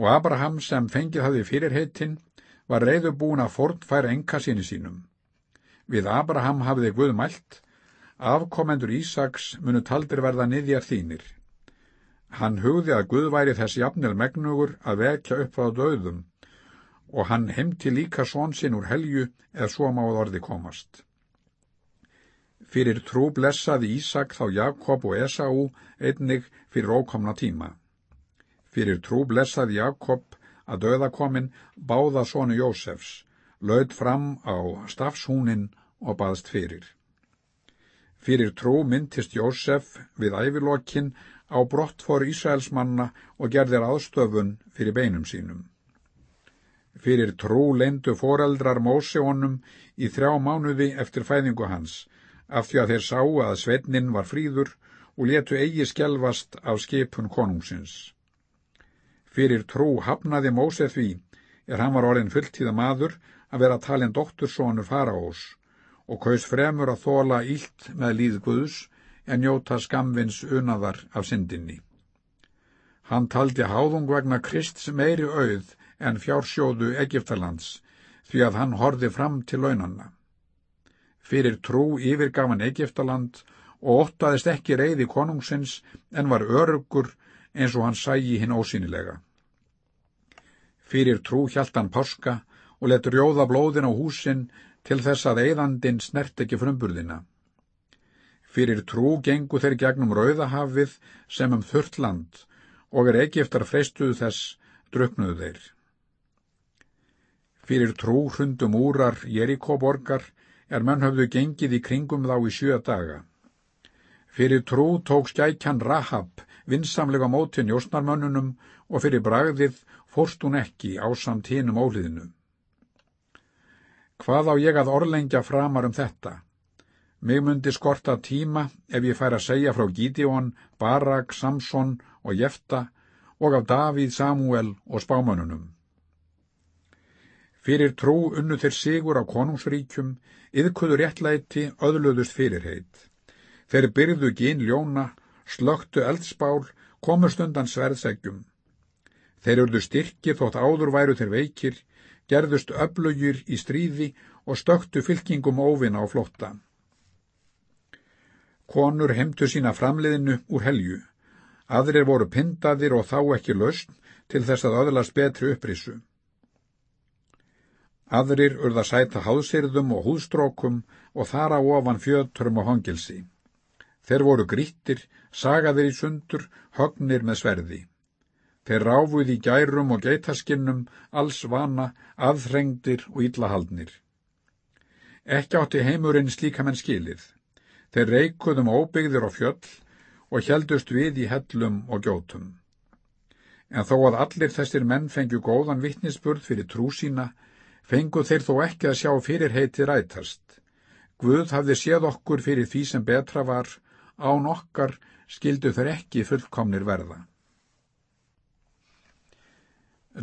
og Abraham sem fengið hafi fyrir heitin var reyðubúin að fórnfæra enga síni sínum. Við Abraham hafiði Guð mælt, afkomendur Ísaks munu taldir verða niðjar þínir. Hann hugði að Guð væri þess jafnil megnugur að vekja upp á döðum og hann heimti líka svonsinn úr helju eða svo máð orði komast. Fyrir trú blessaði Ísak þá Jakob og Esau einnig fyrir ókomna tíma. Fyrir trú blessaði Jakob að döðakomin báða sonu Jósefs, laud fram á stafshúnin og baðst fyrir. Fyrir trú myndist Jósef við ævilokkin á brottfor Ísraelsmanna og gerðir aðstöfun fyrir beinum sínum. Fyrir trú leindu foreldrar Móse honum í þrjá mánuði eftir fæðingu hans, af því að þeir sáu að sveitnin var fríður og letu eigi skjelvast af skipun konungsins. Fyrir trú hafnaði Móse því, er hann var orðin fulltíða maður, að vera talin doktorsónur faraós og kaus fremur að þóla ílt með líð Guðs en njóta skamvins unaðar af syndinni. Hann taldi háðung vegna Krists meiri auð en fjársjóðu Egiptalands, því að hann horfi fram til launanna. Fyrir trú yfirgaf hann Egiptaland og óttaðist ekki reyði konungsins en var örugur eins og hann sægi hinn ósýnilega. Fyrir trú hjælt hann porska og let rjóða blóðin á húsin til þess að eigðandin snert ekki frumburðina. Fyrir trú gengu þeir gegnum rauðahafið sem um þurrt land og er Egiptar freistuðu þess druknuðu þeir. Fyrir trú hrundum úrar Jerikóborgar er mannhöfðu gengið í kringum þá í sjö daga. Fyrir trú tók skækjan Rahab vinsamlega mótin jósnarmönnunum og fyrir bragðið fórst hún ekki á samt hinum óliðinu. Hvað á ég að orlengja framar um þetta? Mig myndi skorta tíma ef ég fær að segja frá Gídeon, Barak, Samson og Jefta og af Davíð, Samuel og spámanunum. Fyrir trú unnu þeir sigur á konungsríkjum, yðkuður réttlæti öðluðust fyrirheit. Þeir byrðu gín ljóna, slöktu eldspál, komust undan sverðsegjum. Þeir urðu styrkir þótt áður væru þeir veikir, gerðust öflugir í stríði og stöktu fylkingum óvina á flotta. Konur heimtu sína framliðinu úr helju. Aðrir voru pindaðir og þá ekki lausn til þess að öðlast betri upprissu. Aðrir urða sæta hásirðum og húðstrókum og þara ofan fjöturum og hangilsi. Þeir voru grítir, sagaðir í sundur, högnir með sverði. Þeir ráfuð í gærum og geitaskinnum, alls vana, aðþrengdir og illahaldnir. Ekki átti heimurinn slíka menn skilið. Þeir reikuðum óbyggðir á fjöll og heldust við í hellum og gjótum. En þó að allir þessir menn fengju góðan vittnisspurð fyrir trú sína, fengu þeir þó ekki að sjá fyrir heiti rætast. Guð hafði séð okkur fyrir því sem betra var, án okkar skildu þeir ekki fullkomnir verða.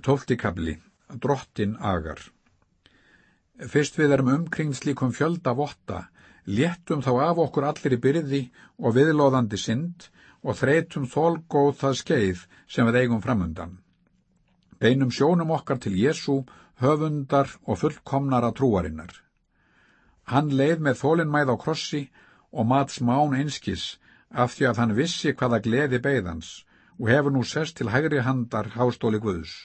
Tólti kabli, drottin agar. Fyrst við erum umkring slíkum fjölda votta, léttum þá af okkur allir í byrði og viðlóðandi synd og þreytum þólgóð það skeið sem við eigum framundan. Beinum sjónum okkar til Jésu, höfundar og fullkomnara trúarinnar. Hann leið með þólinnmæð á krossi og mat smán einskis af því að hann vissi hvaða gleði beigðans og hefur nú sest til hægri handar hástóli Guðs.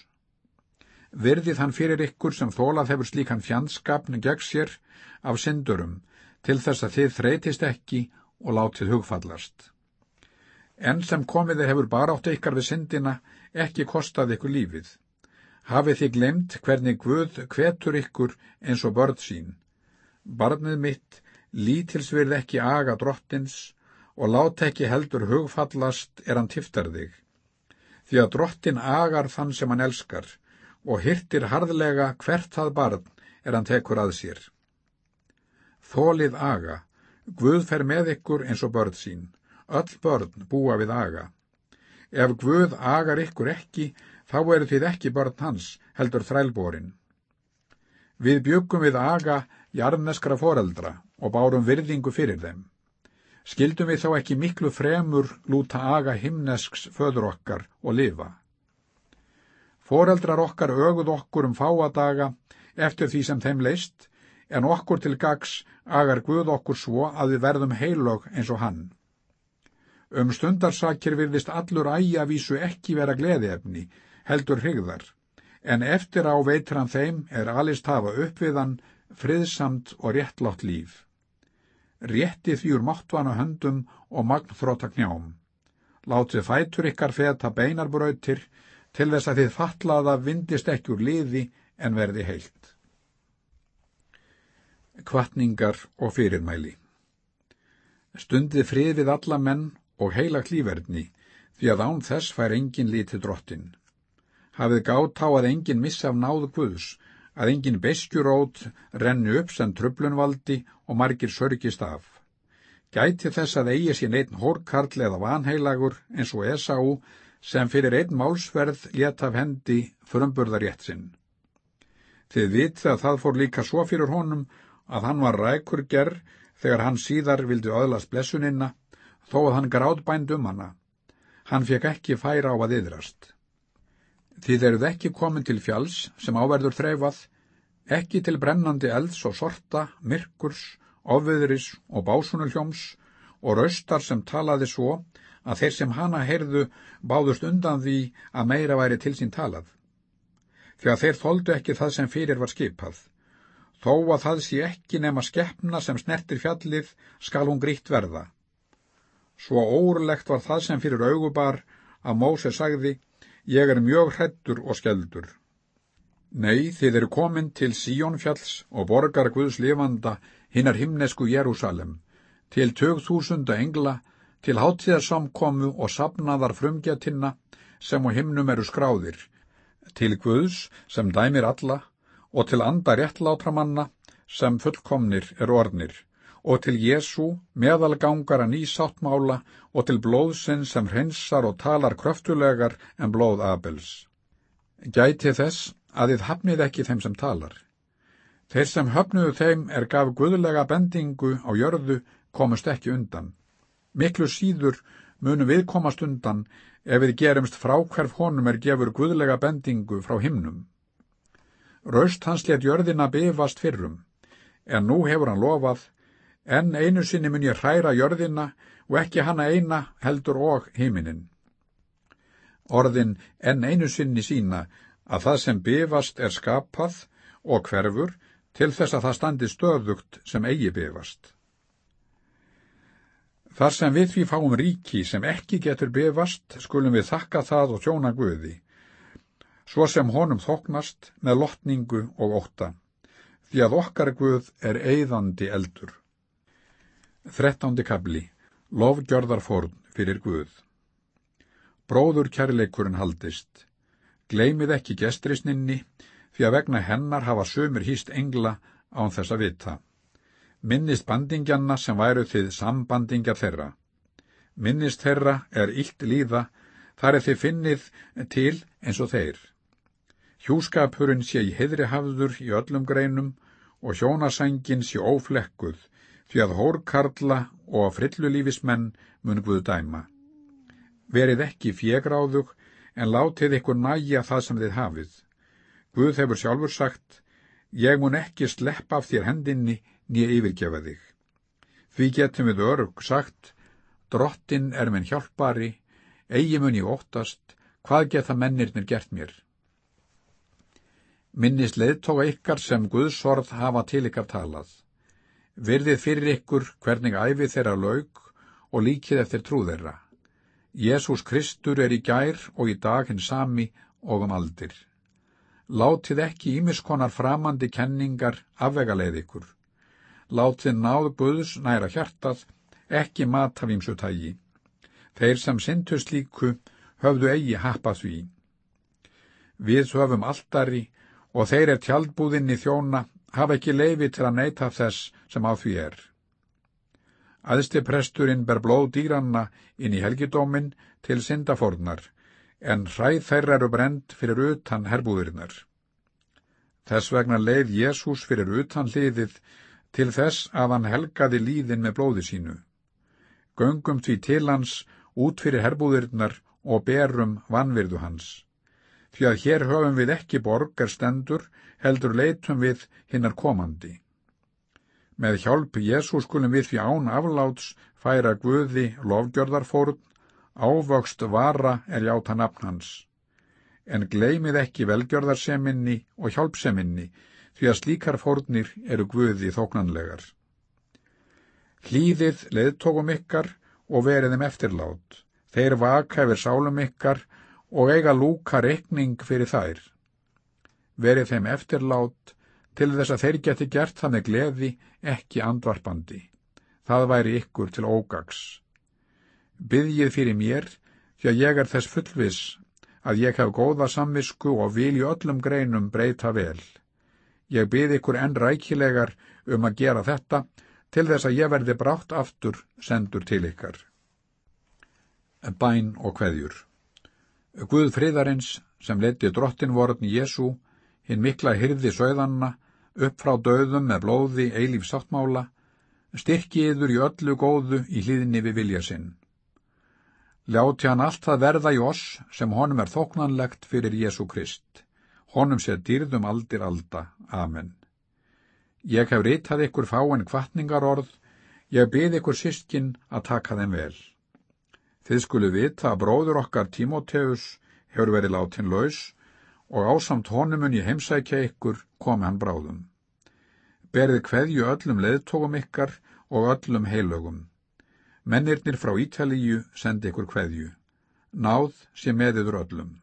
Virðið hann fyrir ykkur sem þólað hefur slíkan fjandskapn gegn sér af syndurum til þess að þið þreytist ekki og látið hugfallast. En sem komiði hefur bara átt ykkar við syndina ekki kostað ykkur lífið. Hafið þið glemt hvernig Guð kvetur ykkur eins og börn sín. Barnið mitt lítilsvirð ekki aga drottins og lát ekki heldur hugfallast er hann tiftar þig. Því að drottin agar þann sem hann elskar og hirtir harðlega hvert það barn er hann tekur að sér. Þólið aga, Guð fer með ykkur eins og börn sín, öll börn búa við aga. Ef Guð agar ykkur ekki, þá eru þið ekki börn hans, heldur þrælbórin. Við byggum við aga jarneskra foreldra og bárum virðingu fyrir þeim. Skildum við þá ekki miklu fremur lúta aga himnesks föður okkar og lifa. Foreldrar okkar öguð okkur um fáadaga eftir því sem þeim leist, en okkur til gags agar Guð okkur svo að við verðum heilög eins og hann. Um stundarsakir virðist allur æjavísu ekki vera gleðiefni, heldur hrigðar, en eftir á veitur hann þeim er alist hafa upp við hann friðsamt og réttlátt líf. Rétti því úr máttvana höndum og magnþróta knjám. Látið fætur ykkar feta beinarbrautir til þess að þið fatlaða vindist ekki úr liði en verði heilt. Kvartningar og fyrirmæli Stundið frið við alla menn og heila klíverðni, því að án þess fær engin lítið drottin. Hafið gátt á að engin missa af náðu Guðs, að engin beskjurót rennu upp sem tröflunvaldi og margir sörgist af. Gæti þess að eigi sín einn hórkarl eða vanheilagur eins og Esau sem fyrir einn málsverð let af hendi frumburðarétt sinn. Þið vitið að það fór líka svo fyrir honum að hann var rækur gerð þegar hann síðar vildi öðlast blessunina, þó að hann gráðbænd um hana. Hann fekk ekki færa á að yðrast. Þið eruð ekki komin til fjalls sem áverður þreifað, ekki til brennandi elds og sorta, myrkurs, ofviðris og básunuljóms og raustar sem talaði svo að þeir sem hana heyrðu báðust undan því að meira væri til sín talað. Því að þeir þóldu ekki það sem fyrir var skipað. Þó að það sé ekki nema skeppna sem snertir fjallið skal hún grítt verða. Svo órlegt var það sem fyrir augubar að Móse sagði, ég er mjög hrettur og skeldur. Nei, þið eru komin til Síónfjalls og borgar Guðs lifanda hinnar himnesku Jérúsalem, til tög þúsunda engla til hátíðarsamkomu og sapnaðar frumgjatinna sem á himnum eru skráðir, til Guðs sem dæmir alla og til anda réttlátramanna sem fullkomnir er ornir og til Jésu meðalgangara nýsáttmála og til blóðsinn sem hreinsar og talar kröftulegar en blóð Abels. Gæti þess að þið hafnið ekki þeim sem talar. Þeir sem höfnuðu þeim er gaf guðlega bendingu á jörðu komust ekki undan. Miklu síður munum við komast undan ef við gerumst frá hverf honum er gefur guðlega bendingu frá himnum. Raust hans let jörðina bifast fyrrum, en nú hefur hann lofað, en einu sinni mun ég hræra jörðina og ekki hana eina heldur og heiminin. Orðin en einu sinni sína að það sem bifast er skapað og hverfur til þess að það standi stöðugt sem eigi bifast. Þar sem við því fáum ríki sem ekki getur bifast, skulum við þakka það og tjóna Guði, svo sem honum þoknast með lotningu og ótta, því að okkar Guð er eigðandi eldur. Þrettándi kabli, lofgjörðarforn fyrir Guð. Bróður kærleikurinn haldist, gleymið ekki gestrisninni, því að vegna hennar hafa sömur hýst engla án þess að vita minnist bandingjanna sem væru þið sambandingjar þeirra. Minnist þeirra er illt líða, þar er þið finnið til eins og þeir. Hjúskapurinn sé í heidri hafður í öllum greinum og hjónasængin sé óflekkuð, því að hórkarla og frillulífismenn mun Guð dæma. Verið ekki fjegráðug, en látið ykkur næja það sem þið hafið. Guð hefur sjálfur sagt, ég mun ekki sleppa af þér hendinni nýja yfirgefa þig. Því getum við örg sagt, drottin er minn hjálpari, eigi mun ég óttast, hvað geta mennirnir gert mér? Minnist leiðtoga ykkar sem Guðsorð hafa til ykkar talað. Verðið fyrir ykkur hvernig æfið þeirra laug og líkið eftir trú þeirra. Jésús Kristur er í gær og í dag hinn sami og um aldir. Látið ekki ímiskonar framandi kenningar afvega leið ykkur látið náð Guðs næra hjartað, ekki mat af ímsu tægi. Þeir sem syndust líku höfðu eigi happa því. Við höfum alltari og þeir er tjaldbúðinni þjóna hafa ekki leifi til að neyta þess sem á því er. Aðsti presturinn ber blóð dýranna inn í helgidómin til syndafórnar, en hræð þeirra eru brend fyrir utan herbúðurinnar. Þess vegna leið Jésús fyrir utan hliðið til þess að hann helgaði líðin með blóði sínu. Göngum því til hans út fyrir herbúðirnar og berum vanvirðu hans. Því að hér höfum við ekki borgar stendur, heldur leitum við hinnar komandi. Með hjálp Jésús skulum við því án afláts færa Guði lofgjörðarfórn, ávöxt vara er játa nafn hans. En gleymið ekki velgjörðarseminni og hjálpseminni, því að slíkar fórnir eru guði þóknanlegar. Hlýðið leðtókum ykkar og veriðum eftirlát. Þeir vaka yfir sálum ykkar og eiga lúka rekning fyrir þær. Verið þeim eftirlát til þess að þeir geti gert með gleði, ekki andvarpandi. Það væri ykkur til ógags. Byðjið fyrir mér, því að ég er þess fullvis, að ég hef góða samvisku og vil í öllum greinum breyta vel. Ég bið ykkur enn rækilegar um að gera þetta til þess að ég verði brátt aftur sendur til ykkar. Bæn og kveðjur Guð friðarins sem leti drottinvorðn Jésu, hinn mikla hyrði sögðanna, upp frá döðum með blóði eilíf sáttmála, styrkiður í öllu góðu í hlýðinni við vilja sinn. Ljáti hann allt það verða í oss sem honum er þóknanlegt fyrir Jésu Krist honum sé dýrðum aldir alda. Amen. Ég hef reytað ykkur fáin kvartningar orð, ég byrð ykkur sískin að taka þeim vel. Þið skulu vita að bróður okkar Tímóteus hefur verið látin laus og ásamt honumun í heimsækja ykkur komi hann bráðum. Berið kveðju öllum leðtókum ykkar og öllum heilögum. Mennirnir frá Ítalíu sendi ykkur kveðju. Náð sé meðiður öllum.